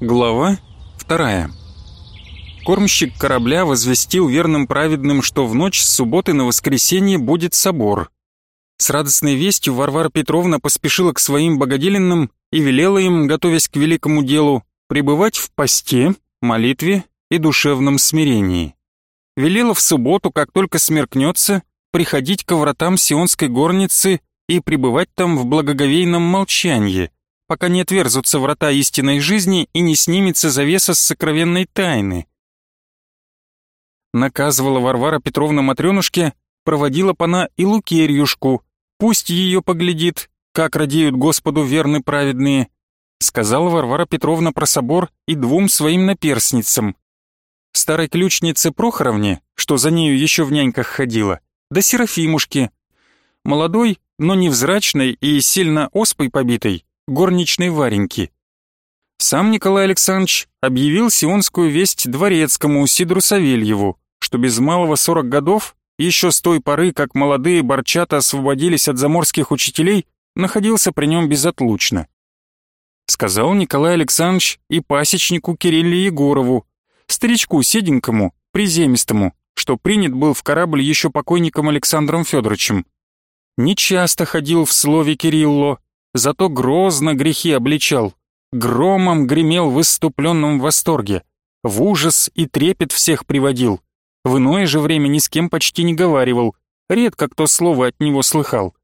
Глава вторая. Кормщик корабля возвестил верным праведным, что в ночь с субботы на воскресенье будет собор. С радостной вестью Варвара Петровна поспешила к своим богоделенным и велела им, готовясь к великому делу, пребывать в посте, молитве и душевном смирении. Велела в субботу, как только смеркнется, приходить к вратам Сионской горницы и пребывать там в благоговейном молчании, пока не отверзутся врата истинной жизни и не снимется завеса с сокровенной тайны, наказывала Варвара Петровна Матрёнушке, проводила пана и Лукерьюшку, пусть ее поглядит, как радеют Господу верны праведные, сказала Варвара Петровна про собор и двум своим наперсницам. Старой ключнице Прохоровне, что за нею еще в няньках ходила, да Серафимушке, молодой, но невзрачной и сильно оспой побитой, горничной Вареньки. Сам Николай Александрович объявил сионскую весть дворецкому Сидру Савельеву, что без малого сорок годов, еще с той поры, как молодые борчата освободились от заморских учителей, находился при нем безотлучно. Сказал Николай Александрович и пасечнику Кирилле Егорову, старичку седенькому, приземистому, что принят был в корабль еще покойником Александром Федоровичем. Не часто ходил в слове Кирилло, зато грозно грехи обличал, громом гремел в выступленном восторге, в ужас и трепет всех приводил. В иное же время ни с кем почти не говаривал, редко кто слово от него слыхал.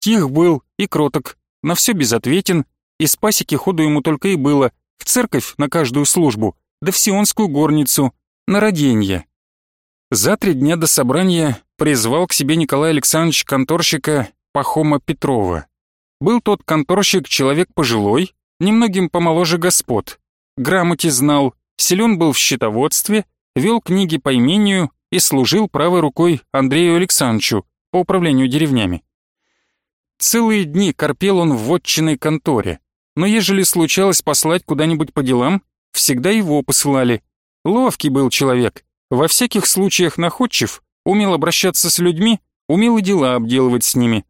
Тих был и кроток, на все безответен, и спасики ходу ему только и было, в церковь на каждую службу, да в сионскую горницу, на роденье. За три дня до собрания призвал к себе Николай Александрович конторщика Пахома Петрова. Был тот конторщик человек пожилой, немногим помоложе господ. Грамоте знал, силен был в счетоводстве, вел книги по имению и служил правой рукой Андрею Александровичу по управлению деревнями. Целые дни корпел он в вотчиной конторе, но ежели случалось послать куда-нибудь по делам, всегда его посылали. Ловкий был человек, во всяких случаях находчив, умел обращаться с людьми, умел и дела обделывать с ними.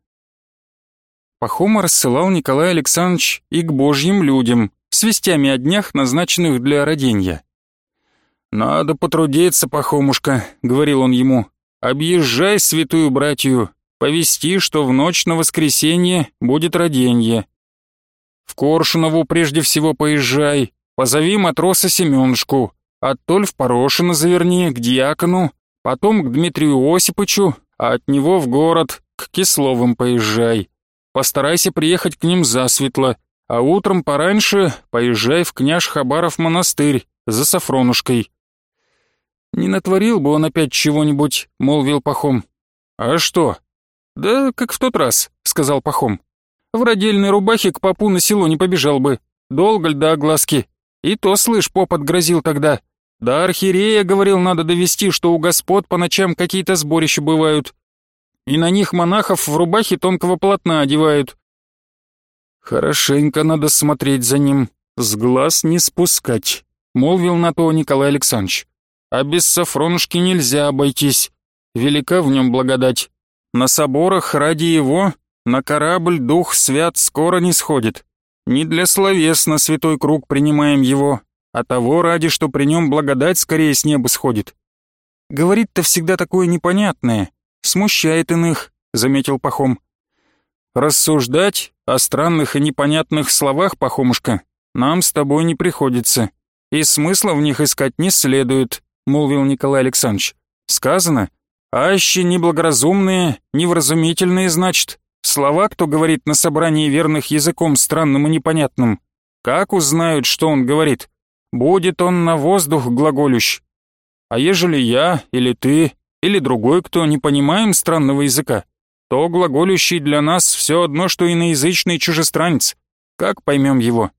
Пахома рассылал Николай Александрович и к божьим людям, с вестями о днях, назначенных для роденья. «Надо потрудиться, Пахомушка», — говорил он ему. «Объезжай святую братью, повести, что в ночь на воскресенье будет роденье. В Коршунову прежде всего поезжай, позови матроса Семёнушку, оттоль в Порошино заверни, к дьякону, потом к Дмитрию Осипычу, а от него в город, к Кисловым поезжай. Постарайся приехать к ним засветло, а утром пораньше поезжай в княж Хабаров монастырь за Сафронушкой. Не натворил бы он опять чего-нибудь, молвил Пахом. А что? Да как в тот раз, сказал Пахом. В родильной рубахе к попу на село не побежал бы. Долго ль до огласки? И то, слышь, поп отгрозил тогда. Да архиерея, говорил, надо довести, что у господ по ночам какие-то сборища бывают и на них монахов в рубахе тонкого полотна одевают. Хорошенько надо смотреть за ним, с глаз не спускать, молвил на то Николай Александрович. А без Сафронушки нельзя обойтись, велика в нем благодать. На соборах ради его на корабль дух свят скоро не сходит. Не для словес на святой круг принимаем его, а того ради, что при нем благодать скорее с неба сходит. Говорит-то всегда такое непонятное, смущает иных», — заметил Пахом. «Рассуждать о странных и непонятных словах, Пахомушка, нам с тобой не приходится, и смысла в них искать не следует», — молвил Николай Александрович. «Сказано, аще неблагоразумные, невразумительные, значит, слова, кто говорит на собрании верных языком странным и непонятным. Как узнают, что он говорит? Будет он на воздух глаголющ. А ежели я или ты или другой, кто не понимаем странного языка, то глаголющий для нас все одно, что иноязычный чужестранец. Как поймем его?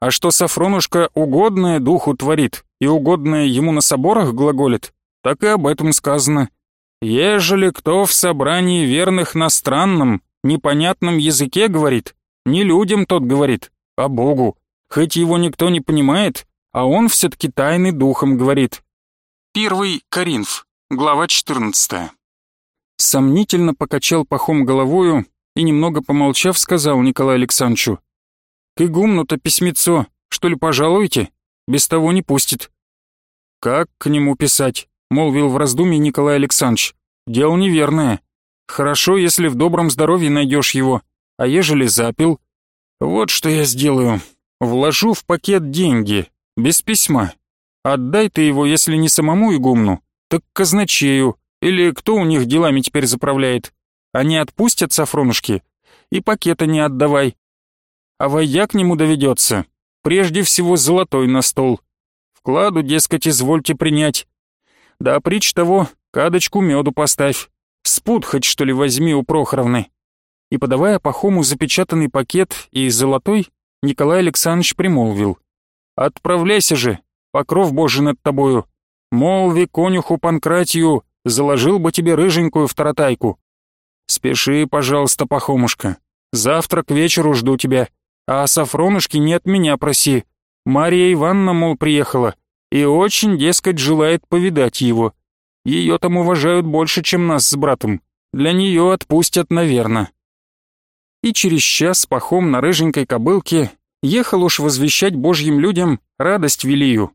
А что Сафронушка угодное духу творит и угодное ему на соборах глаголит, так и об этом сказано. Ежели кто в собрании верных на странном, непонятном языке говорит, не людям тот говорит, а Богу, хоть его никто не понимает, а он все-таки тайный духом говорит. Первый Коринф, Глава 14. Сомнительно покачал пахом головою и, немного помолчав, сказал Николаю Александровичу. «К игумну-то письмецо Что ли пожалуете? Без того не пустит». «Как к нему писать?» — молвил в раздумье Николай Александрович. «Дело неверное. Хорошо, если в добром здоровье найдешь его, а ежели запил? Вот что я сделаю. Вложу в пакет деньги, без письма. Отдай ты его, если не самому игумну, так казначею, или кто у них делами теперь заправляет. Они отпустят Сафронушки, и пакета не отдавай. А воя к нему доведется. Прежде всего золотой на стол. Вкладу, дескать, извольте принять. Да притч того, кадочку меду поставь. Спут хоть что ли возьми у Прохоровны. И подавая Пахому запечатанный пакет и золотой, Николай Александрович примолвил. «Отправляйся же, покров Божий над тобою. Молви конюху Панкратию, заложил бы тебе рыженькую в таратайку. Спеши, пожалуйста, Пахомушка. Завтра к вечеру жду тебя. А о Сафронушке не от меня проси. Мария Ивановна, мол, приехала. И очень, дескать, желает повидать его. Ее там уважают больше, чем нас с братом. Для нее отпустят, наверное. И через час пахом на рыженькой кобылке ехал уж возвещать божьим людям радость велию.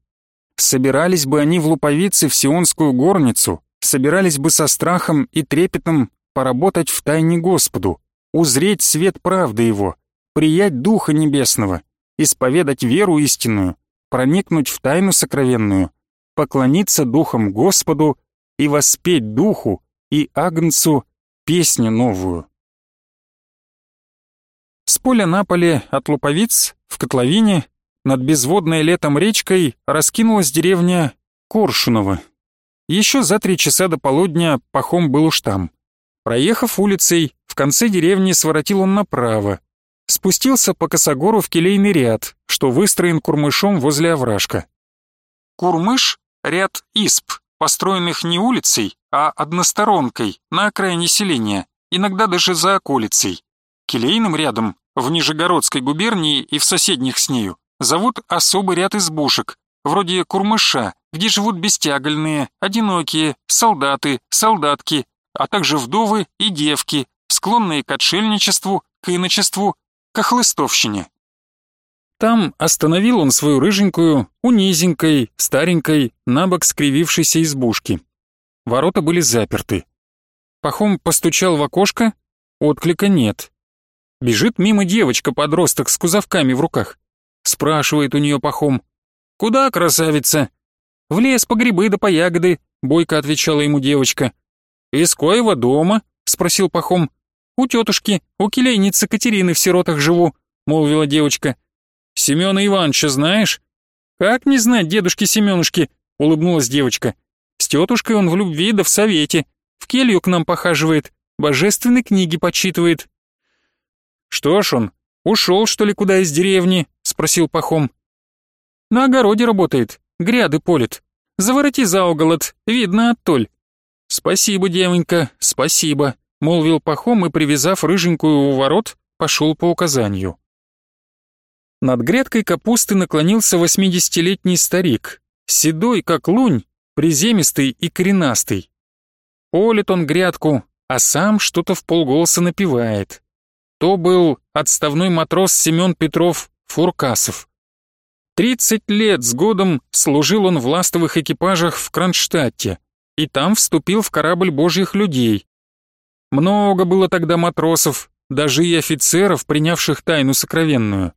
Собирались бы они в луповице в Сионскую горницу, собирались бы со страхом и трепетом поработать в тайне Господу, узреть свет правды Его, приять Духа Небесного, исповедать веру истинную, проникнуть в тайну сокровенную, поклониться Духом Господу и воспеть Духу и Агнцу песню новую. С поля на поле от луповиц в котловине над безводной летом речкой раскинулась деревня Коршунова. Еще за три часа до полудня Пахом был уж там. Проехав улицей, в конце деревни своротил он направо. Спустился по косогору в келейный ряд, что выстроен курмышом возле овражка. Курмыш — ряд исп, построенных не улицей, а односторонкой, на окраине селения, иногда даже за околицей. Келейным рядом в Нижегородской губернии и в соседних с нею зовут особый ряд избушек, вроде Курмыша, где живут бестягольные, одинокие, солдаты, солдатки, а также вдовы и девки, склонные к отшельничеству, к иночеству, к охлыстовщине. Там остановил он свою рыженькую, унизенькой, старенькой, набок скривившейся избушки. Ворота были заперты. Пахом постучал в окошко, отклика нет. Бежит мимо девочка-подросток с кузовками в руках. Спрашивает у нее Пахом. «Куда, красавица?» «В лес по грибы да по ягоды», — бойко отвечала ему девочка. «Из коего дома?» — спросил Пахом. «У тетушки, у келейницы Катерины в сиротах живу», — молвила девочка. «Семена Ивановича знаешь?» «Как не знать дедушки Семенушки?» — улыбнулась девочка. «С тетушкой он в любви да в совете. В келью к нам похаживает, божественные книги почитывает». «Что ж он, ушел что ли куда из деревни?» — спросил Пахом. «На огороде работает, гряды полит. Завороти за угол от, видно оттоль». «Спасибо, девонька, спасибо», — молвил Пахом и, привязав рыженькую у ворот, пошел по указанию. Над грядкой капусты наклонился восьмидесятилетний старик, седой, как лунь, приземистый и коренастый. Полит он грядку, а сам что-то в полголоса напевает. То был отставной матрос Семен Петров Фуркасов. Тридцать лет с годом служил он в ластовых экипажах в Кронштадте, и там вступил в корабль божьих людей. Много было тогда матросов, даже и офицеров, принявших тайну сокровенную.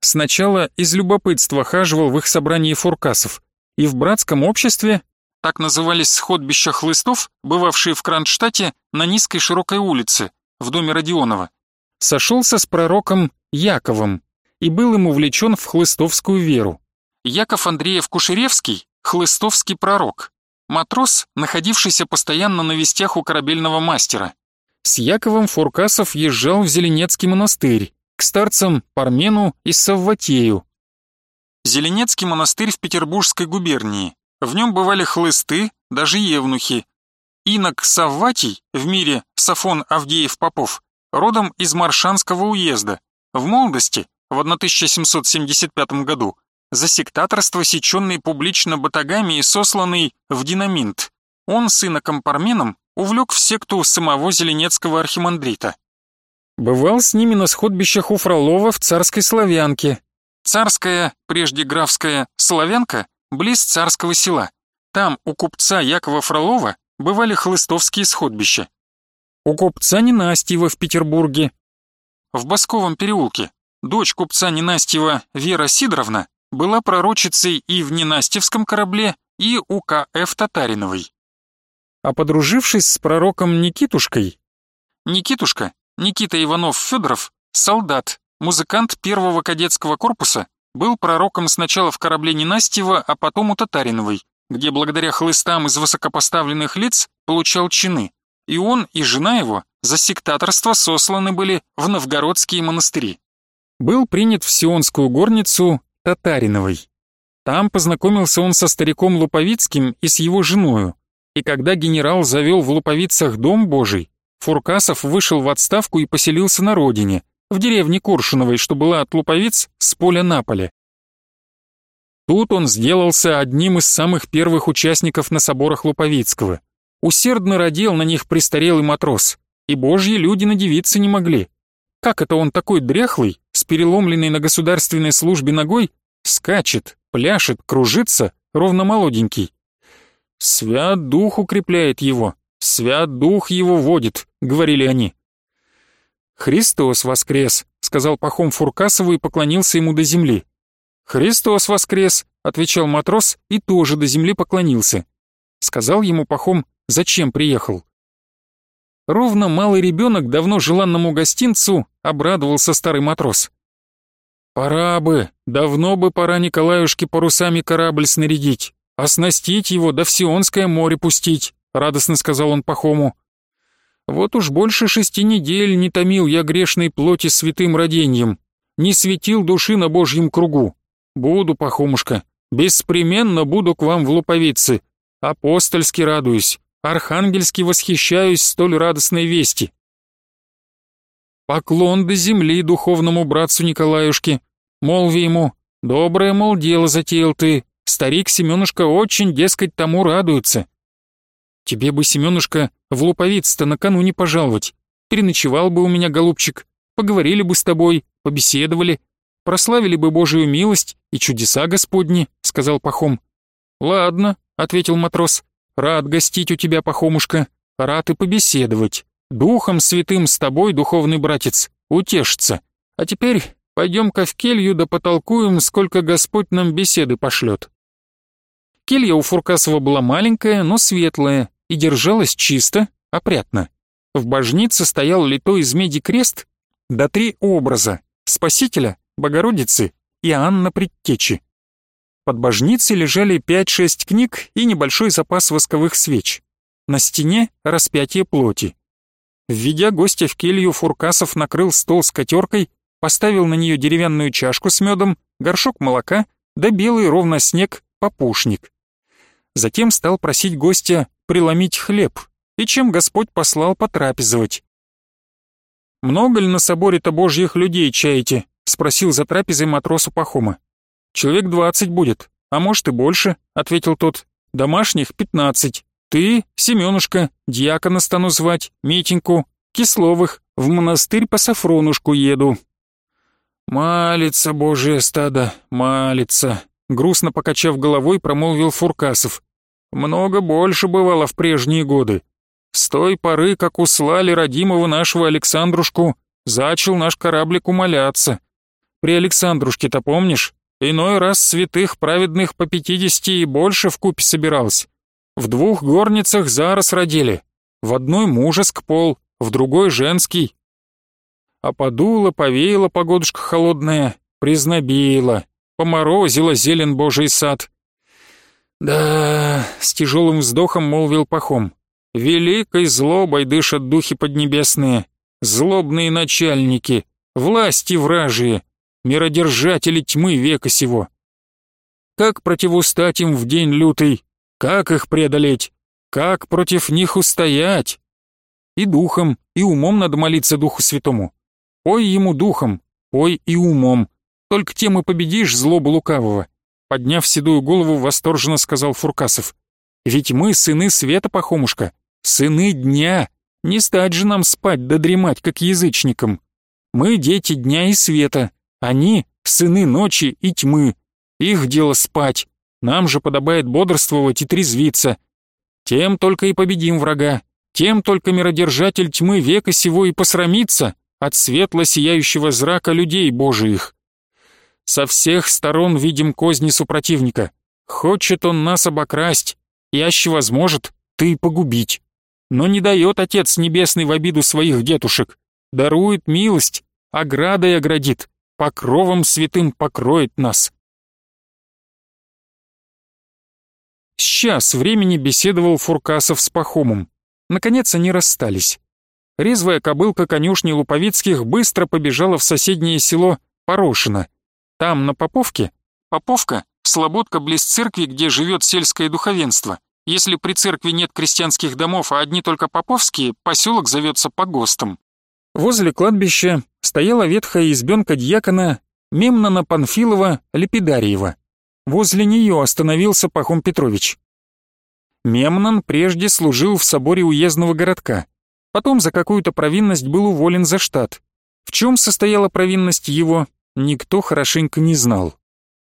Сначала из любопытства хаживал в их собрании фуркасов, и в братском обществе, так назывались сходбища хлыстов, бывавшие в Кронштадте на низкой широкой улице, в доме Родионова, сошелся с пророком Яковом и был им увлечен в хлыстовскую веру. Яков Андреев Кушеревский – хлыстовский пророк, матрос, находившийся постоянно на вестях у корабельного мастера. С Яковом Фуркасов езжал в Зеленецкий монастырь, к старцам Пармену и Савватею. Зеленецкий монастырь в Петербургской губернии. В нем бывали хлысты, даже евнухи. Инок Савватий, в мире Сафон Авдеев-Попов, родом из Маршанского уезда. В молодости, в 1775 году, за сектаторство, сеченный публично батагами и сосланный в динаминт. Он с иноком Парменом увлек в секту самого Зеленецкого архимандрита. Бывал с ними на сходбищах у Фролова в царской славянке. Царская, прежде графская, Славянка, близ царского села. Там у купца Якова Фролова бывали хлыстовские сходбища. У купца Ненастьева в Петербурге. В Басковом переулке дочь купца Ненастьева Вера Сидоровна была пророчицей и в Ненастьевском корабле, и у К.Ф. Татариновой. А подружившись с пророком Никитушкой, Никитушка, Никита Иванов-Федоров, солдат, музыкант первого кадетского корпуса, был пророком сначала в корабле Ненастьева, а потом у Татариновой, где благодаря хлыстам из высокопоставленных лиц получал чины, и он и жена его за сектаторство сосланы были в новгородские монастыри. Был принят в Сионскую горницу Татариновой. Там познакомился он со стариком Луповицким и с его женою, и когда генерал завел в Луповицах дом Божий, Фуркасов вышел в отставку и поселился на родине, в деревне Куршиновой, что была от Луповиц с поля на поле. Тут он сделался одним из самых первых участников на соборах Луповицкого. Усердно родил на них престарелый матрос, и божьи люди надевиться не могли. Как это он такой дряхлый, с переломленной на государственной службе ногой, скачет, пляшет, кружится, ровно молоденький? Свят дух укрепляет его, свят дух его водит, говорили они. «Христос воскрес», — сказал Пахом Фуркасову и поклонился ему до земли. «Христос воскрес», — отвечал матрос и тоже до земли поклонился. Сказал ему Пахом, зачем приехал. Ровно малый ребенок давно желанному гостинцу обрадовался старый матрос. «Пора бы, давно бы пора Николаюшке парусами корабль снарядить, оснастить его, да в Сионское море пустить», — радостно сказал он Пахому. «Вот уж больше шести недель не томил я грешной плоти святым роденьем, не светил души на Божьем кругу. Буду, Пахомушка, беспременно буду к вам в луповице, апостольски радуюсь, архангельски восхищаюсь столь радостной вести». Поклон до земли духовному братцу Николаюшке, молви ему, доброе, мол, дело затеял ты, старик Семенушка очень, дескать, тому радуется. Тебе бы, Семенушка, в луповиц-то накануне пожаловать, переночевал бы у меня, голубчик, поговорили бы с тобой, побеседовали, прославили бы Божию милость и чудеса Господни», — сказал Пахом. «Ладно», — ответил матрос, — «рад гостить у тебя, Пахомушка, рад и побеседовать. Духом святым с тобой, духовный братец, утешится. А теперь пойдем-ка в келью да потолкуем, сколько Господь нам беседы пошлет». Келья у Фуркасова была маленькая, но светлая и держалась чисто, опрятно. В божнице стоял литой из меди крест, да три образа — Спасителя, Богородицы и Анна Предтечи. Под божницей лежали пять-шесть книг и небольшой запас восковых свеч. На стене распятие плоти. Введя гостя в келью, Фуркасов накрыл стол с котеркой, поставил на нее деревянную чашку с медом, горшок молока, да белый ровно снег попушник. Затем стал просить гостя преломить хлеб, и чем Господь послал потрапезовать. «Много ли на соборе-то божьих людей чаете?» — спросил за трапезой матросу Пахома. «Человек двадцать будет, а может и больше», — ответил тот. «Домашних пятнадцать. Ты, Семенушка, дьякона стану звать, Митеньку, Кисловых, в монастырь по Сафронушку еду». «Малится, божье стадо, малится», — грустно покачав головой, промолвил Фуркасов. «Много больше бывало в прежние годы. С той поры, как услали родимого нашего Александрушку, зачал наш кораблик умоляться. При Александрушке-то помнишь? Иной раз святых праведных по пятидесяти и больше в купе собиралось. В двух горницах зараз родили. В одной мужеск пол, в другой женский. А подуло, повеяло погодушка холодная, признобила, поморозила зелен божий сад. Да, с тяжелым вздохом молвил Пахом. Великой злобой дышат духи поднебесные, злобные начальники, власти вражие, миродержатели тьмы века сего. Как противустать им в день лютый, как их преодолеть? Как против них устоять? И духом, и умом надо молиться Духу Святому. Пой ему духом, пой и умом. Только тем и победишь злобу лукавого. Подняв седую голову, восторженно сказал Фуркасов. Ведь мы сыны света, Пахомушка, сыны дня. Не стать же нам спать да дремать, как язычникам. Мы дети дня и света, они сыны ночи и тьмы. Их дело спать, нам же подобает бодрствовать и трезвиться. Тем только и победим врага, тем только миродержатель тьмы века сего и посрамится от светло сияющего зрака людей божиих. Со всех сторон видим козни супротивника. Хочет он нас обокрасть, и аще возможет, ты погубить. Но не дает Отец Небесный в обиду своих детушек, дарует милость, оградой оградит, покровом святым покроет нас. Сейчас времени беседовал Фуркасов с Пахомом. Наконец они расстались. Резвая кобылка конюшни Луповицких быстро побежала в соседнее село Порошино. Там, на Поповке, Поповка — слободка близ церкви, где живет сельское духовенство. Если при церкви нет крестьянских домов, а одни только поповские, поселок зовется Погостом. Возле кладбища стояла ветхая избенка дьякона Мемнона Панфилова Лепидариева. Возле нее остановился Пахом Петрович. Мемнон прежде служил в соборе уездного городка. Потом за какую-то провинность был уволен за штат. В чем состояла провинность его, никто хорошенько не знал.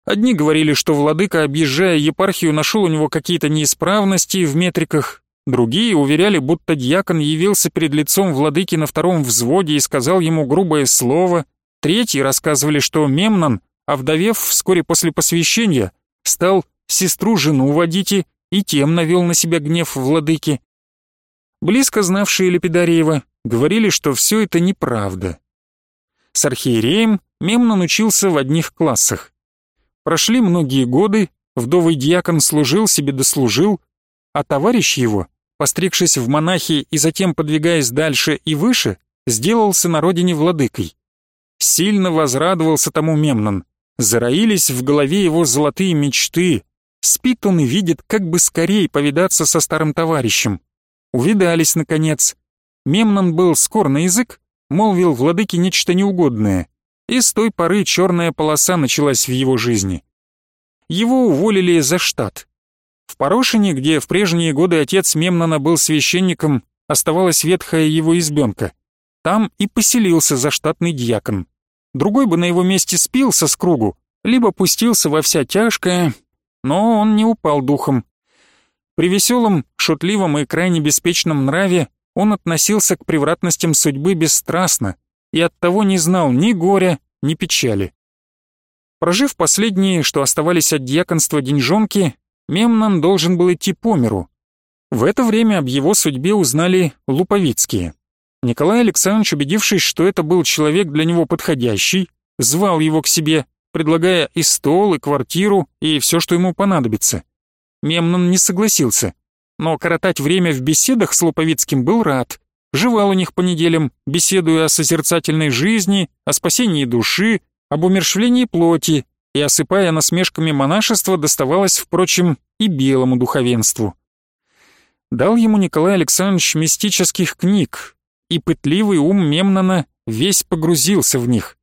Одни говорили, что владыка, объезжая епархию, нашел у него какие-то неисправности в метриках, другие уверяли, будто дьякон явился перед лицом владыки на втором взводе и сказал ему грубое слово, третьи рассказывали, что Мемнон, овдовев вскоре после посвящения, стал сестру жену водить и тем навел на себя гнев владыки. Близко знавшие Лепидареева говорили, что все это неправда. С архиереем Мемнон учился в одних классах. Прошли многие годы, вдовый дьякон служил себе дослужил, а товарищ его, постригшись в монахи и затем подвигаясь дальше и выше, сделался на родине владыкой. Сильно возрадовался тому Мемнон. Зароились в голове его золотые мечты. Спит он и видит, как бы скорее повидаться со старым товарищем. Увидались, наконец. Мемнон был скор на язык, молвил владыке нечто неугодное, и с той поры черная полоса началась в его жизни. Его уволили за штат. В Порошине, где в прежние годы отец Мемнона был священником, оставалась ветхая его избенка. Там и поселился заштатный дьякон. Другой бы на его месте спился с кругу, либо пустился во вся тяжкое, но он не упал духом. При веселом, шутливом и крайне беспечном нраве он относился к превратностям судьбы бесстрастно и оттого не знал ни горя, ни печали. Прожив последние, что оставались от дьяконства деньжонки, Мемнон должен был идти по миру. В это время об его судьбе узнали Луповицкие. Николай Александрович, убедившись, что это был человек для него подходящий, звал его к себе, предлагая и стол, и квартиру, и все, что ему понадобится. Мемнон не согласился, но коротать время в беседах с Луповицким был рад. Жевал у них по неделям, беседуя о созерцательной жизни, о спасении души, об умершвлении плоти, и, осыпая насмешками монашества, доставалось, впрочем, и белому духовенству. Дал ему Николай Александрович мистических книг, и пытливый ум Мемнона весь погрузился в них.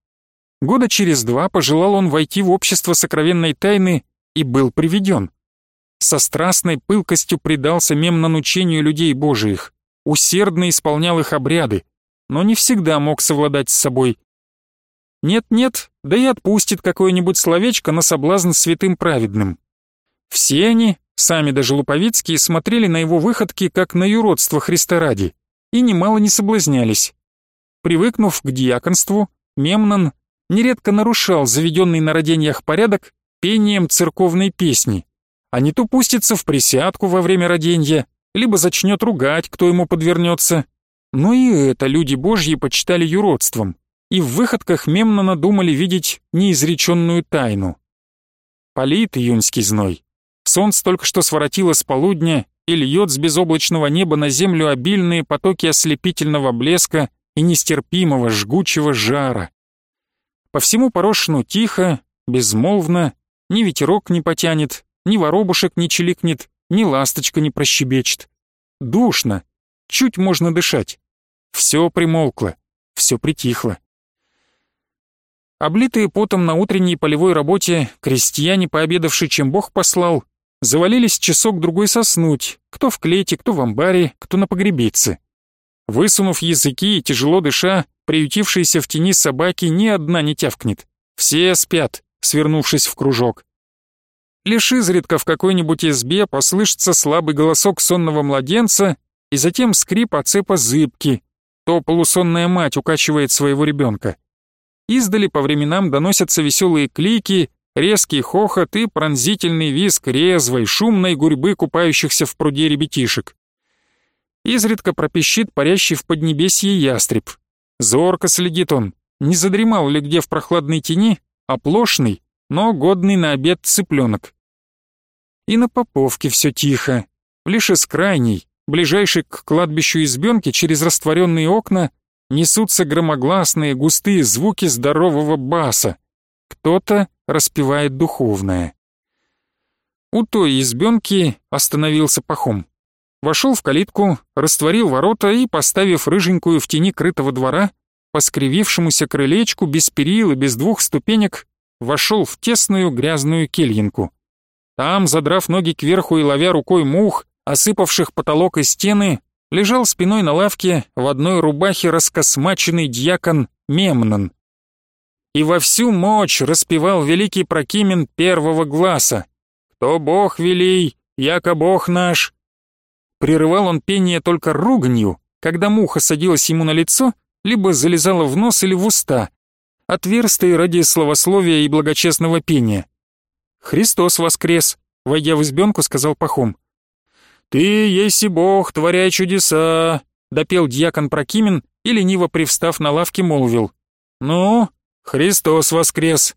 Года через два пожелал он войти в общество сокровенной тайны и был приведен со страстной пылкостью предался Мемнон учению людей божиих, усердно исполнял их обряды, но не всегда мог совладать с собой. Нет-нет, да и отпустит какое-нибудь словечко на соблазн святым праведным. Все они, сами даже Луповицкие, смотрели на его выходки как на юродство Христа ради и немало не соблазнялись. Привыкнув к диаконству, Мемнон нередко нарушал заведенный на родениях порядок пением церковной песни а не то пустится в присядку во время роденья, либо начнет ругать, кто ему подвернется. Но и это люди божьи почитали юродством, и в выходках Мемнона думали видеть неизреченную тайну. Полит июньский зной. Солнце только что своротило с полудня и льет с безоблачного неба на землю обильные потоки ослепительного блеска и нестерпимого жгучего жара. По всему порошну тихо, безмолвно, ни ветерок не потянет, ни воробушек не чиликнет, ни ласточка не прощебечет. Душно, чуть можно дышать. Все примолкло, все притихло. Облитые потом на утренней полевой работе, крестьяне, пообедавшие, чем Бог послал, завалились часок-другой соснуть, кто в клете, кто в амбаре, кто на погребице. Высунув языки и тяжело дыша, приютившиеся в тени собаки ни одна не тявкнет. Все спят, свернувшись в кружок. Лишь изредка в какой-нибудь избе послышится слабый голосок сонного младенца и затем скрип оцепа зыбки, то полусонная мать укачивает своего ребенка. Издали по временам доносятся веселые клики, резкий хохот и пронзительный визг резвой, шумной гурьбы купающихся в пруде ребятишек. Изредка пропищит парящий в поднебесье ястреб. Зорко следит он, не задремал ли где в прохладной тени, оплошный, но годный на обед цыпленок. И на Поповке все тихо, лишь из крайней, ближайшей к кладбищу избенки через растворенные окна несутся громогласные густые звуки здорового баса. Кто-то распевает духовное. У той избенки остановился пахом. Вошел в калитку, растворил ворота и, поставив рыженькую в тени крытого двора, по скривившемуся крылечку без перил и без двух ступенек, вошел в тесную грязную кельинку. Там, задрав ноги кверху и ловя рукой мух, осыпавших потолок и стены, лежал спиной на лавке в одной рубахе раскосмаченный дьякон Мемнон. И во всю мощь распевал великий Прокимен первого глаза. «Кто Бог велий, яко Бог наш». Прерывал он пение только руганью, когда муха садилась ему на лицо, либо залезала в нос или в уста, отверстые ради словословия и благочестного пения. «Христос воскрес!» — войдя в избенку, сказал Пахом. «Ты есть Бог, творяй чудеса!» — допел дьякон Прокимен и, лениво привстав на лавке, молвил. «Ну, Христос воскрес!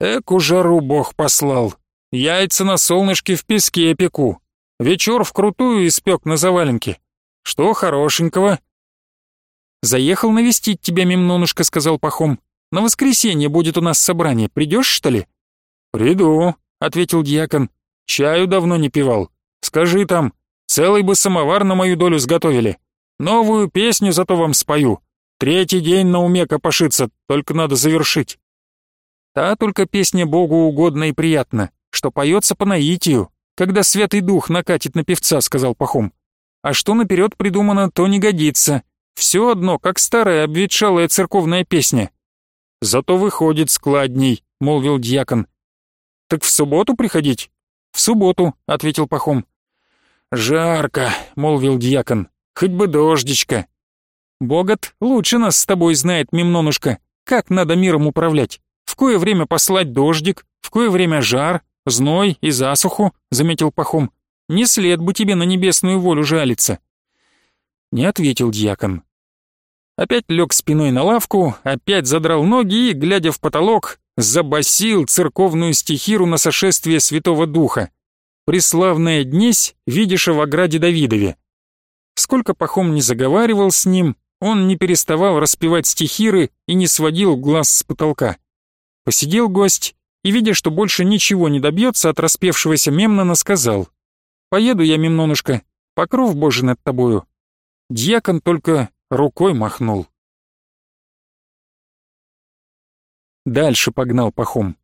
Эку жару Бог послал! Яйца на солнышке в песке пеку! Вечер вкрутую испек на заваленке! Что хорошенького?» «Заехал навестить тебя, Мемнонушка», — сказал Пахом. «На воскресенье будет у нас собрание. Придешь, что ли?» «Приду», — ответил дьякон. «Чаю давно не пивал. Скажи там, целый бы самовар на мою долю сготовили. Новую песню зато вам спою. Третий день на уме копошиться, только надо завершить». Та только песня Богу угодна и приятна, что поется по наитию, когда Святый Дух накатит на певца, сказал Пахом. А что наперед придумано, то не годится. Все одно, как старая обветшалая церковная песня. Зато выходит складней, молвил дьякон. «Так в субботу приходить?» «В субботу», — ответил Пахом. «Жарко», — молвил дьякон, — «хоть бы дождичка». «Богат лучше нас с тобой знает, Мемнонушка, как надо миром управлять. В кое время послать дождик, в кое время жар, зной и засуху», — заметил Пахом. «Не след бы тебе на небесную волю жалиться». Не ответил дьякон. Опять лег спиной на лавку, опять задрал ноги и, глядя в потолок, забасил церковную стихиру на сошествие Святого Духа. Преславная днесь, видиша в ограде Давидове. Сколько Пахом не заговаривал с ним, он не переставал распевать стихиры и не сводил глаз с потолка. Посидел гость и, видя, что больше ничего не добьется от распевшегося Мемнона, сказал «Поеду я, Мемнонушка, покров Божий над тобою». Дьякон только рукой махнул. Дальше погнал пахом.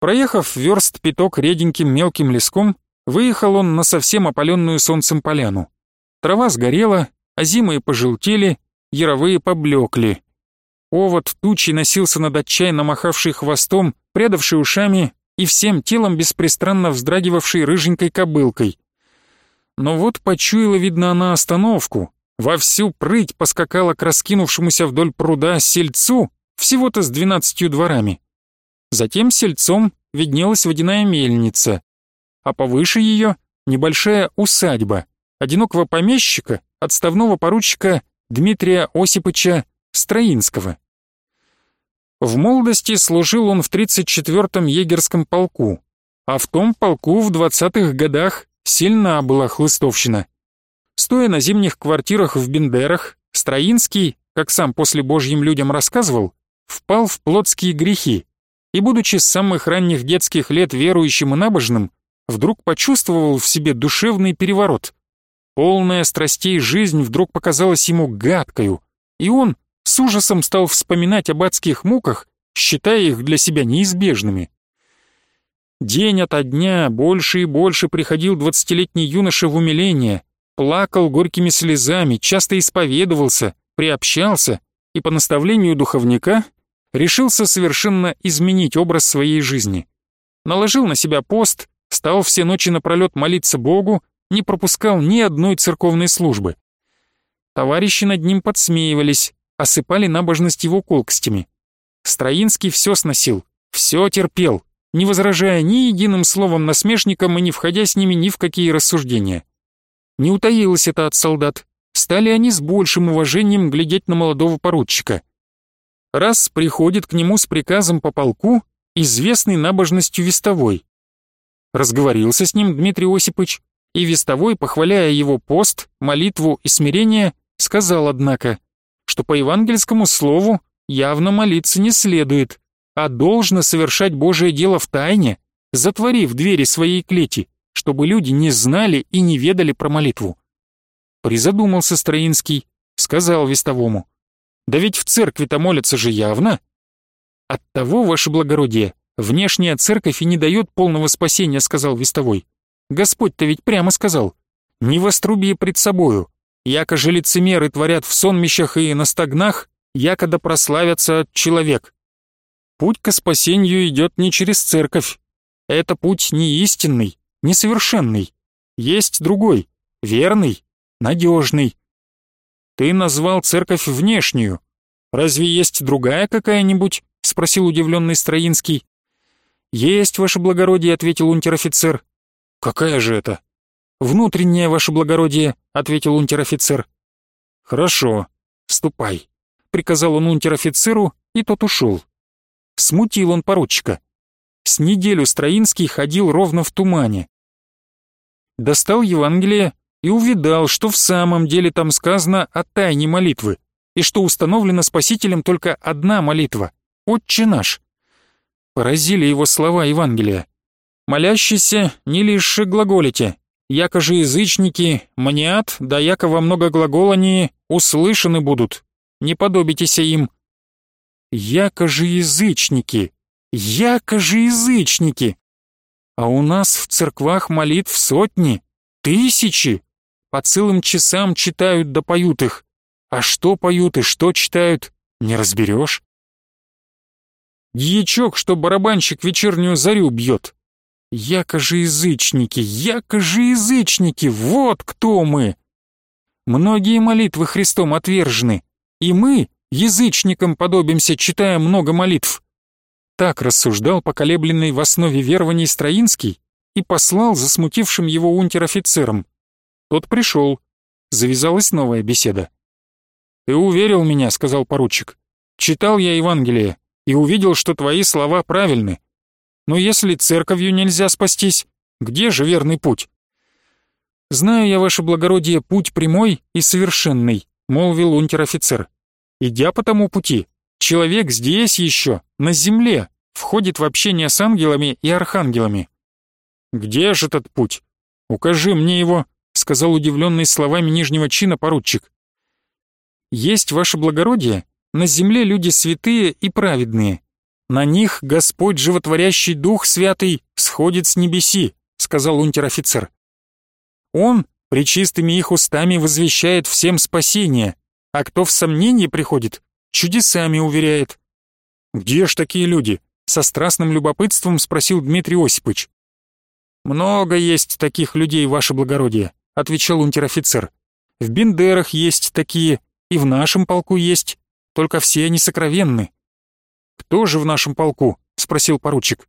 Проехав верст пяток реденьким мелким леском, выехал он на совсем опаленную солнцем поляну. Трава сгорела, а зимы пожелтели, яровые поблекли. Овод тучи носился над отчаянно махавший хвостом, прядавший ушами и всем телом беспристрастно вздрагивавшей рыженькой кобылкой. Но вот почуяла, видно, она остановку, во всю прыть поскакала к раскинувшемуся вдоль пруда сельцу, всего-то с двенадцатью дворами. Затем сельцом виднелась водяная мельница, а повыше ее небольшая усадьба одинокого помещика, отставного поручика Дмитрия Осипыча Строинского. В молодости служил он в 34-м егерском полку, а в том полку в 20-х годах сильна была хлыстовщина. Стоя на зимних квартирах в Бендерах, Строинский, как сам после Божьим людям рассказывал, впал в плотские грехи и, будучи с самых ранних детских лет верующим и набожным, вдруг почувствовал в себе душевный переворот. Полная страстей жизнь вдруг показалась ему гадкою, и он с ужасом стал вспоминать об адских муках, считая их для себя неизбежными. День ото дня больше и больше приходил двадцатилетний юноша в умиление, плакал горькими слезами, часто исповедовался, приобщался и по наставлению духовника решился совершенно изменить образ своей жизни. Наложил на себя пост, стал все ночи напролет молиться Богу, не пропускал ни одной церковной службы. Товарищи над ним подсмеивались, осыпали набожность его колкостями. Строинский все сносил, все терпел, не возражая ни единым словом насмешникам и не входя с ними ни в какие рассуждения. Не утаилось это от солдат, стали они с большим уважением глядеть на молодого поручика. Раз приходит к нему с приказом по полку, известный набожностью вестовой. Разговорился с ним Дмитрий Осипович, и вестовой, похваляя его пост, молитву и смирение, сказал, однако, что по евангельскому слову явно молиться не следует, а должно совершать Божие дело в тайне, затворив двери своей клети, чтобы люди не знали и не ведали про молитву. Призадумался Строинский, сказал вестовому, «Да ведь в церкви-то молятся же явно». «Оттого, ваше благородие, внешняя церковь и не дает полного спасения», сказал вестовой. «Господь-то ведь прямо сказал, не вострубие пред собою, яко же лицемеры творят в сонмищах и на стогнах, якода прославятся человек. Путь к спасению идет не через церковь. Это путь не истинный, несовершенный. Есть другой, верный, надежный. Ты назвал церковь внешнюю. Разве есть другая какая-нибудь? Спросил удивленный Строинский. Есть, ваше благородие, ответил унтер-офицер. Какая же это? «Внутреннее, ваше благородие», — ответил унтер-офицер. «Хорошо, ступай», — приказал он унтер-офицеру, и тот ушел. Смутил он поручика. С неделю Строинский ходил ровно в тумане. Достал Евангелие и увидал, что в самом деле там сказано о тайне молитвы, и что установлена Спасителем только одна молитва — «Отче наш». Поразили его слова Евангелия. «Молящийся не лишь глаголите, яко же язычники, маниат, да яко во много глаголании услышаны будут, не подобитесь им. Яко же язычники, яко же язычники. А у нас в церквах молитв сотни, тысячи, по целым часам читают да поют их. А что поют и что читают, не разберешь. Дьячок, что барабанщик вечернюю зарю бьет, Яко же язычники, яко же язычники, вот кто мы! Многие молитвы Христом отвержены, и мы язычникам подобимся, читая много молитв. Так рассуждал поколебленный в основе верований Строинский и послал за смутившим его унтер-офицером. Тот пришел. Завязалась новая беседа. «Ты уверил меня», — сказал поручик. «Читал я Евангелие и увидел, что твои слова правильны. Но если церковью нельзя спастись, где же верный путь? «Знаю я, ваше благородие, путь прямой и совершенный», — молвил унтер-офицер. «Идя по тому пути, человек здесь еще, на земле, входит в общение с ангелами и архангелами». «Где же этот путь? Укажи мне его», — сказал удивленный словами нижнего чина поручик. «Есть, ваше благородие, на земле люди святые и праведные, на них Господь животворящий Дух Святый сходит с небеси, сказал унтер-офицер. Он причистыми их устами возвещает всем спасение, а кто в сомнении приходит, чудесами уверяет. Где ж такие люди? Со страстным любопытством спросил Дмитрий Осипович. Много есть таких людей, ваше благородие, отвечал унтер-офицер. В Бендерах есть такие, и в нашем полку есть, только все они сокровенны. «Кто же в нашем полку?» — спросил поручик.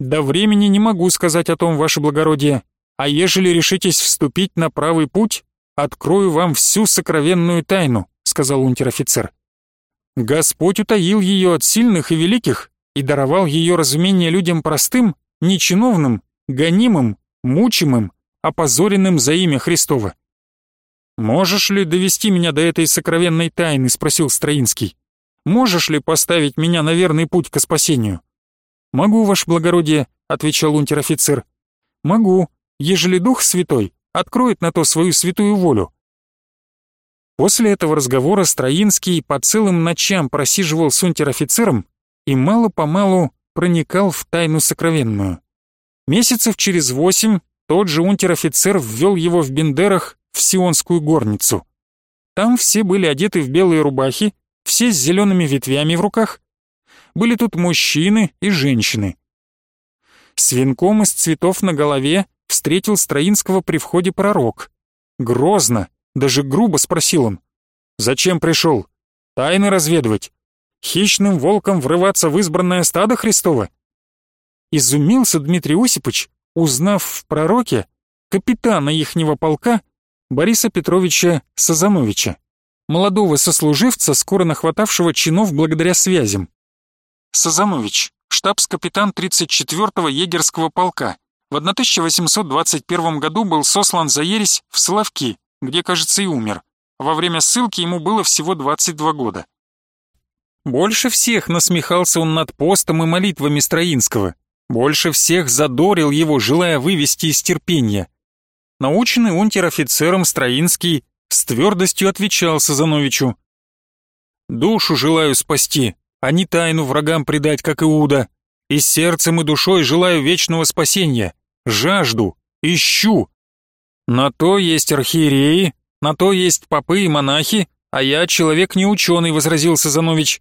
«До времени не могу сказать о том, ваше благородие, а ежели решитесь вступить на правый путь, открою вам всю сокровенную тайну», — сказал унтер-офицер. «Господь утаил ее от сильных и великих и даровал ее разумение людям простым, нечиновным, гонимым, мучимым, опозоренным за имя Христово». «Можешь ли довести меня до этой сокровенной тайны?» — спросил Строинский. Можешь ли поставить меня на верный путь к спасению?» «Могу, ваше благородие», — отвечал унтер-офицер. «Могу, ежели Дух Святой откроет на то свою святую волю». После этого разговора Строинский по целым ночам просиживал с унтер-офицером и мало-помалу проникал в тайну сокровенную. Месяцев через восемь тот же унтер-офицер ввел его в Бендерах в Сионскую горницу. Там все были одеты в белые рубахи все с зелеными ветвями в руках Были тут мужчины и женщины. С венком из цветов на голове встретил Строинского при входе пророк. Грозно, даже грубо спросил он. «Зачем пришел? Тайны разведывать? Хищным волком врываться в избранное стадо Христово?» Изумился Дмитрий Осипович, узнав в пророке капитана ихнего полка Бориса Петровича Сазановича, молодого сослуживца, скоро нахватавшего чинов благодаря связям. Сазанович, штабс-капитан 34-го егерского полка, в 1821 году был сослан за ересь в Соловки, где, кажется, и умер. Во время ссылки ему было всего 22 года. Больше всех насмехался он над постом и молитвами Строинского. Больше всех задорил его, желая вывести из терпения. Наученный унтер-офицером Строинский с твердостью отвечал Сазановичу. «Душу желаю спасти, а не тайну врагам предать, как Иуда. И сердцем и душой желаю вечного спасения. Жажду, ищу. На то есть архиереи, на то есть попы и монахи, а я человек не ученый», — возразил Сазанович.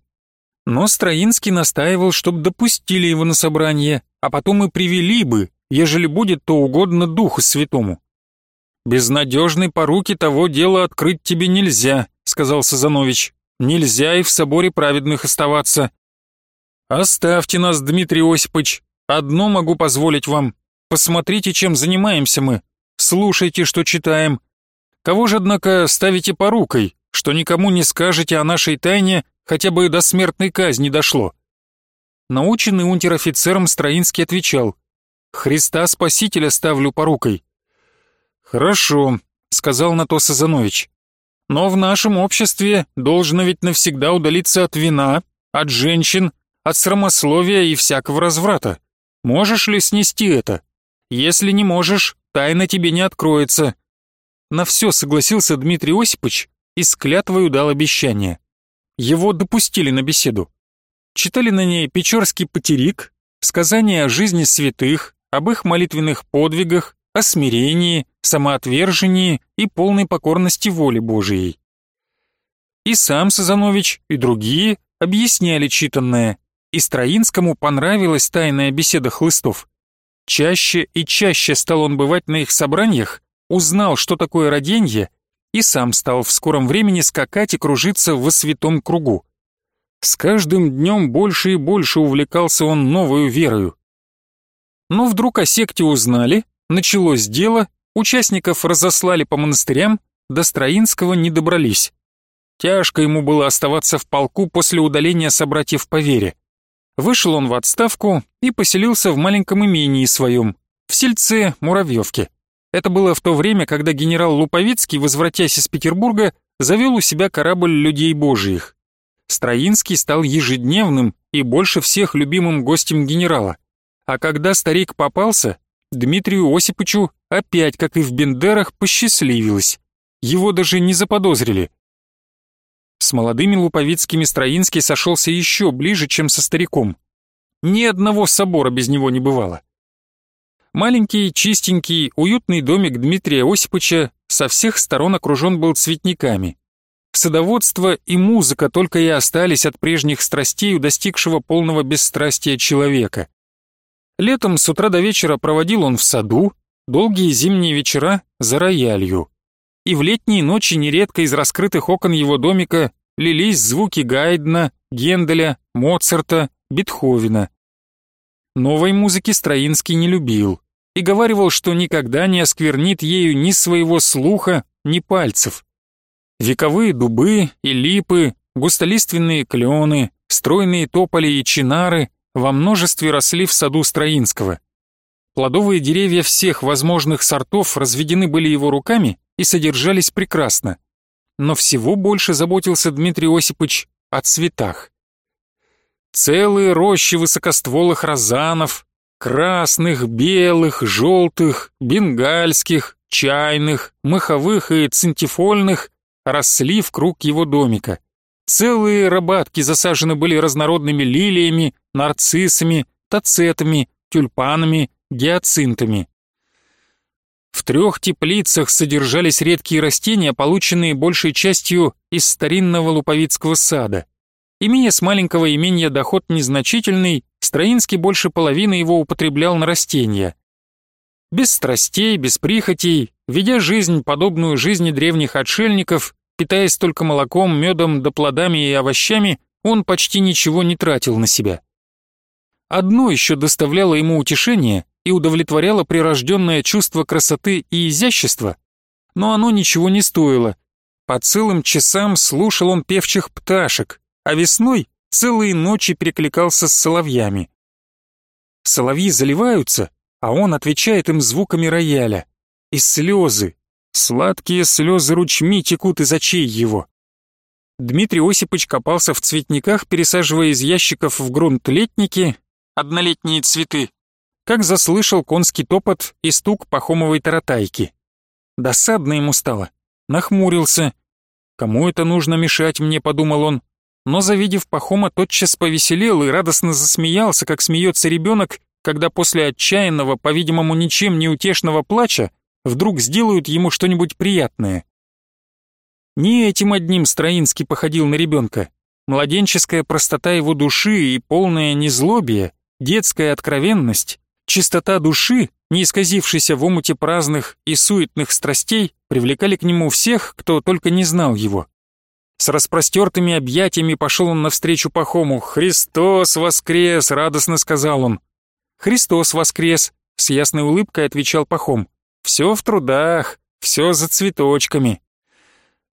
Но Строинский настаивал, чтобы допустили его на собрание, а потом и привели бы, ежели будет то угодно Духу Святому. «Безнадежной поруки того дела открыть тебе нельзя», — сказал Сазанович. «Нельзя и в соборе праведных оставаться». «Оставьте нас, Дмитрий Осипович. Одно могу позволить вам. Посмотрите, чем занимаемся мы. Слушайте, что читаем. Кого же, однако, ставите порукой, что никому не скажете о нашей тайне, хотя бы до смертной казни дошло?» Наученный унтер-офицером Строинский отвечал, «Христа Спасителя ставлю порукой». «Хорошо», — сказал на то Сазанович. «Но в нашем обществе должно ведь навсегда удалиться от вина, от женщин, от срамословия и всякого разврата. Можешь ли снести это? Если не можешь, тайна тебе не откроется». На все согласился Дмитрий Осипович и с клятвою дал обещание. Его допустили на беседу читали на ней Печорский потерик, сказания о жизни святых, об их молитвенных подвигах, о смирении, самоотвержении и полной покорности воле Божией. И сам Сазанович, и другие объясняли читанное, и Строинскому понравилась тайная беседа хлыстов. Чаще и чаще стал он бывать на их собраниях, узнал, что такое роденье, и сам стал в скором времени скакать и кружиться во святом кругу. С каждым днем больше и больше увлекался он новою верою. Но вдруг о секте узнали, началось дело, участников разослали по монастырям, до Строинского не добрались. Тяжко ему было оставаться в полку после удаления собратьев по вере. Вышел он в отставку и поселился в маленьком имении своем, в сельце Муравьевке. Это было в то время, когда генерал Луповицкий, возвратясь из Петербурга, завел у себя корабль людей божиих. Строинский стал ежедневным и больше всех любимым гостем генерала. А когда старик попался, Дмитрию Осиповичу опять, как и в Бендерах, посчастливилось. Его даже не заподозрили. С молодыми Луповицкими Строинский сошелся еще ближе, чем со стариком. Ни одного собора без него не бывало. Маленький, чистенький, уютный домик Дмитрия Осиповича со всех сторон окружен был цветниками. Садоводство и музыка только и остались от прежних страстей у достигшего полного бесстрастия человека. Летом с утра до вечера проводил он в саду, долгие зимние вечера за роялью. И в летние ночи нередко из раскрытых окон его домика лились звуки Гайдна, Генделя, Моцарта, Бетховена. Новой музыки Строинский не любил и говаривал, что никогда не осквернит ею ни своего слуха, ни пальцев. Вековые дубы и липы, густолиственные клены, стройные тополи и чинары во множестве росли в саду Строинского. Плодовые деревья всех возможных сортов разведены были его руками и содержались прекрасно. Но всего больше заботился Дмитрий Осипович о цветах. Целые рощи высокостволых розанов, красных, белых, желтых, бенгальских, чайных, маховых и центифольных росли в круг его домика. Целые рабатки засажены были разнородными лилиями, нарциссами, тацетами, тюльпанами, гиацинтами. В трех теплицах содержались редкие растения, полученные большей частью из старинного луповицкого сада. Имея с маленького имения доход незначительный, Строинский больше половины его употреблял на растения. Без страстей, без прихотей, ведя жизнь, подобную жизни древних отшельников, питаясь только молоком, медом да плодами и овощами, он почти ничего не тратил на себя. Одно еще доставляло ему утешение и удовлетворяло прирожденное чувство красоты и изящества, но оно ничего не стоило. По целым часам слушал он певчих пташек, а весной целые ночи перекликался с соловьями. Соловьи заливаются, а он отвечает им звуками рояля. И слезы, сладкие слезы ручми текут из очей его. Дмитрий Осипович копался в цветниках, пересаживая из ящиков в грунт летники, однолетние цветы, как заслышал конский топот и стук пахомовой таратайки. Досадно ему стало, нахмурился. «Кому это нужно мешать мне?» — подумал он но, завидев Пахома, тотчас повеселел и радостно засмеялся, как смеется ребенок, когда после отчаянного, по-видимому, ничем не утешного плача вдруг сделают ему что-нибудь приятное. Не этим одним Строинский походил на ребенка. Младенческая простота его души и полное незлобие, детская откровенность, чистота души, не исказившейся в омуте праздных и суетных страстей, привлекали к нему всех, кто только не знал его. С распростертыми объятиями пошел он навстречу Пахому. «Христос воскрес!» — радостно сказал он. «Христос воскрес!» — с ясной улыбкой отвечал Пахом. «Все в трудах, все за цветочками».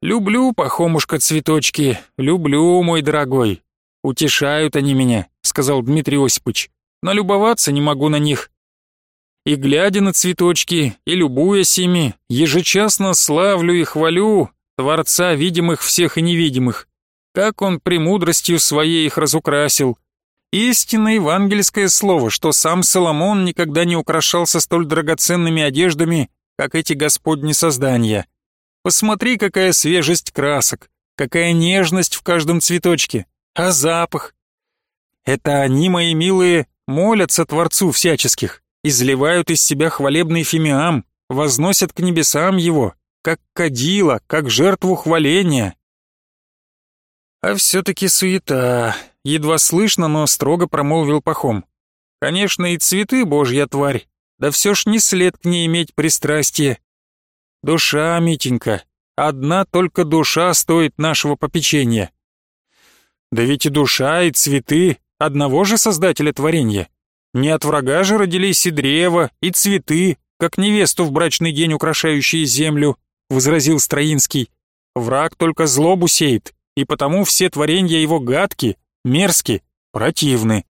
«Люблю, Пахомушка, цветочки, люблю, мой дорогой. Утешают они меня», — сказал Дмитрий Осипович. «Налюбоваться не могу на них. И глядя на цветочки, и любуясь ими, ежечасно славлю и хвалю, Творца видимых всех и невидимых, как он премудростью своей их разукрасил. Истинно евангельское слово, что сам Соломон никогда не украшался столь драгоценными одеждами, как эти господни создания. Посмотри, какая свежесть красок, какая нежность в каждом цветочке, а запах. Это они, мои милые, молятся Творцу всяческих, изливают из себя хвалебный фимиам, возносят к небесам его, как кадила, как жертву хваления. А все-таки суета, едва слышно, но строго промолвил Пахом. Конечно, и цветы божья тварь, да все ж не след к ней иметь пристрастие. Душа, Митенька, одна только душа стоит нашего попечения. Да ведь и душа, и цветы одного же создателя творения. Не от врага же родились и древо, и цветы, как невесту в брачный день украшающие землю, — возразил Строинский. «Враг только злобу сеет, и потому все творения его гадки, мерзки, противны.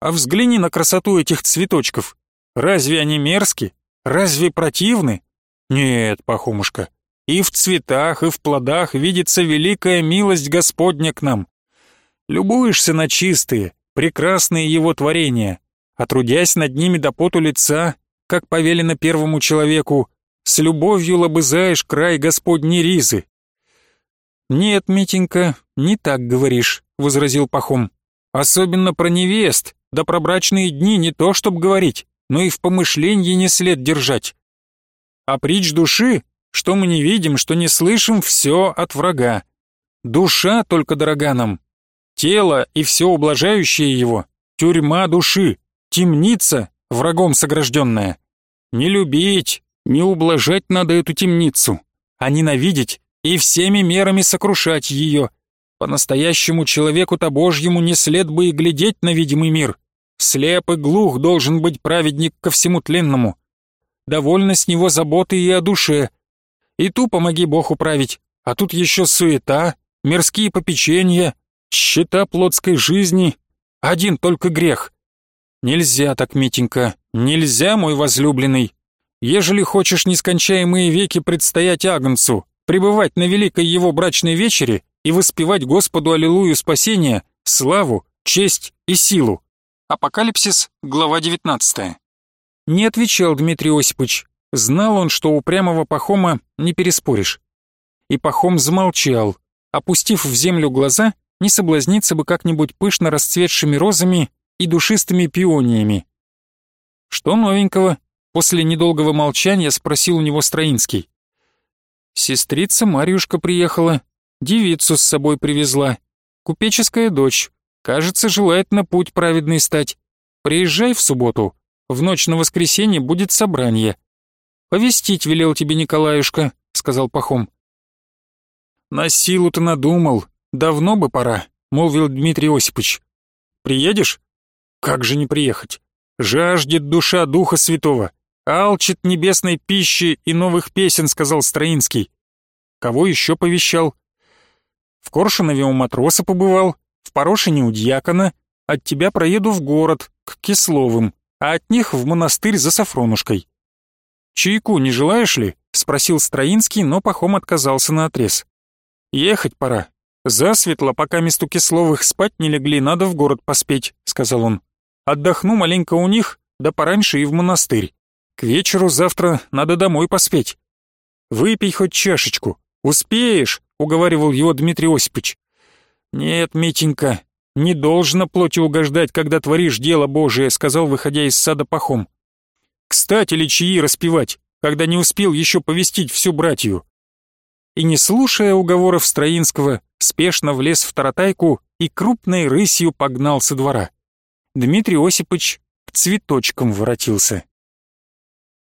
А взгляни на красоту этих цветочков. Разве они мерзки? Разве противны? Нет, Пахомушка, и в цветах, и в плодах видится великая милость Господня к нам. Любуешься на чистые, прекрасные его творения, а трудясь над ними до поту лица, как повелено первому человеку, с любовью лобызаешь край Господней ризы». «Нет, Митенька, не так говоришь», — возразил Пахом. «Особенно про невест, да про брачные дни не то, чтоб говорить, но и в помышлении не след держать. А притч души, что мы не видим, что не слышим, все от врага. Душа только дорога нам. Тело и все ублажающее его, тюрьма души, темница, врагом согражденная. Не любить, не ублажать надо эту темницу, а ненавидеть и всеми мерами сокрушать ее. По-настоящему человеку-то Божьему не след бы и глядеть на видимый мир. Слеп и глух должен быть праведник ко всему тленному. Довольно с него заботы и о душе. И ту помоги Бог управить, а тут еще суета, мирские попечения, счета плотской жизни, один только грех. Нельзя так, Митенька, нельзя, мой возлюбленный. Ежели хочешь нескончаемые веки предстоять Агнцу, пребывать на великой его брачной вечере и воспевать Господу Аллилуйю спасения, славу, честь и силу. Апокалипсис, глава 19. Не отвечал Дмитрий Осипович. Знал он, что упрямого Пахома не переспоришь. И Пахом замолчал, опустив в землю глаза, не соблазниться бы как-нибудь пышно расцветшими розами и душистыми пиониями. Что новенького? После недолгого молчания спросил у него Строинский. «Сестрица Марьюшка приехала, девицу с собой привезла. Купеческая дочь. Кажется, желает на путь праведный стать. Приезжай в субботу. В ночь на воскресенье будет собрание. Повестить велел тебе Николаюшка, сказал Пахом. На силу-то надумал. Давно бы пора, молвил Дмитрий Осипович. Приедешь? Как же не приехать? Жаждет душа Духа Святого. Алчит небесной пищи и новых песен, сказал Строинский. Кого еще повещал? В Коршунове у матроса побывал, в Порошине у дьякона, от тебя проеду в город, к Кисловым, а от них в монастырь за Сафронушкой. «Чайку не желаешь ли?» — спросил Строинский, но Пахом отказался на отрез. «Ехать пора. Засветло, пока месту Кисловых спать не легли, надо в город поспеть», — сказал он. «Отдохну маленько у них, да пораньше и в монастырь. К вечеру завтра надо домой поспеть. Выпей хоть чашечку. Успеешь?» — уговаривал его Дмитрий Осипович. «Нет, Митенька, не должно плоти угождать, когда творишь дело Божие», — сказал, выходя из сада пахом. «Кстати ли чаи распевать, когда не успел еще повестить всю братью?» И не слушая уговоров Строинского, спешно влез в таратайку и крупной рысью погнал со двора. Дмитрий Осипович к цветочкам воротился.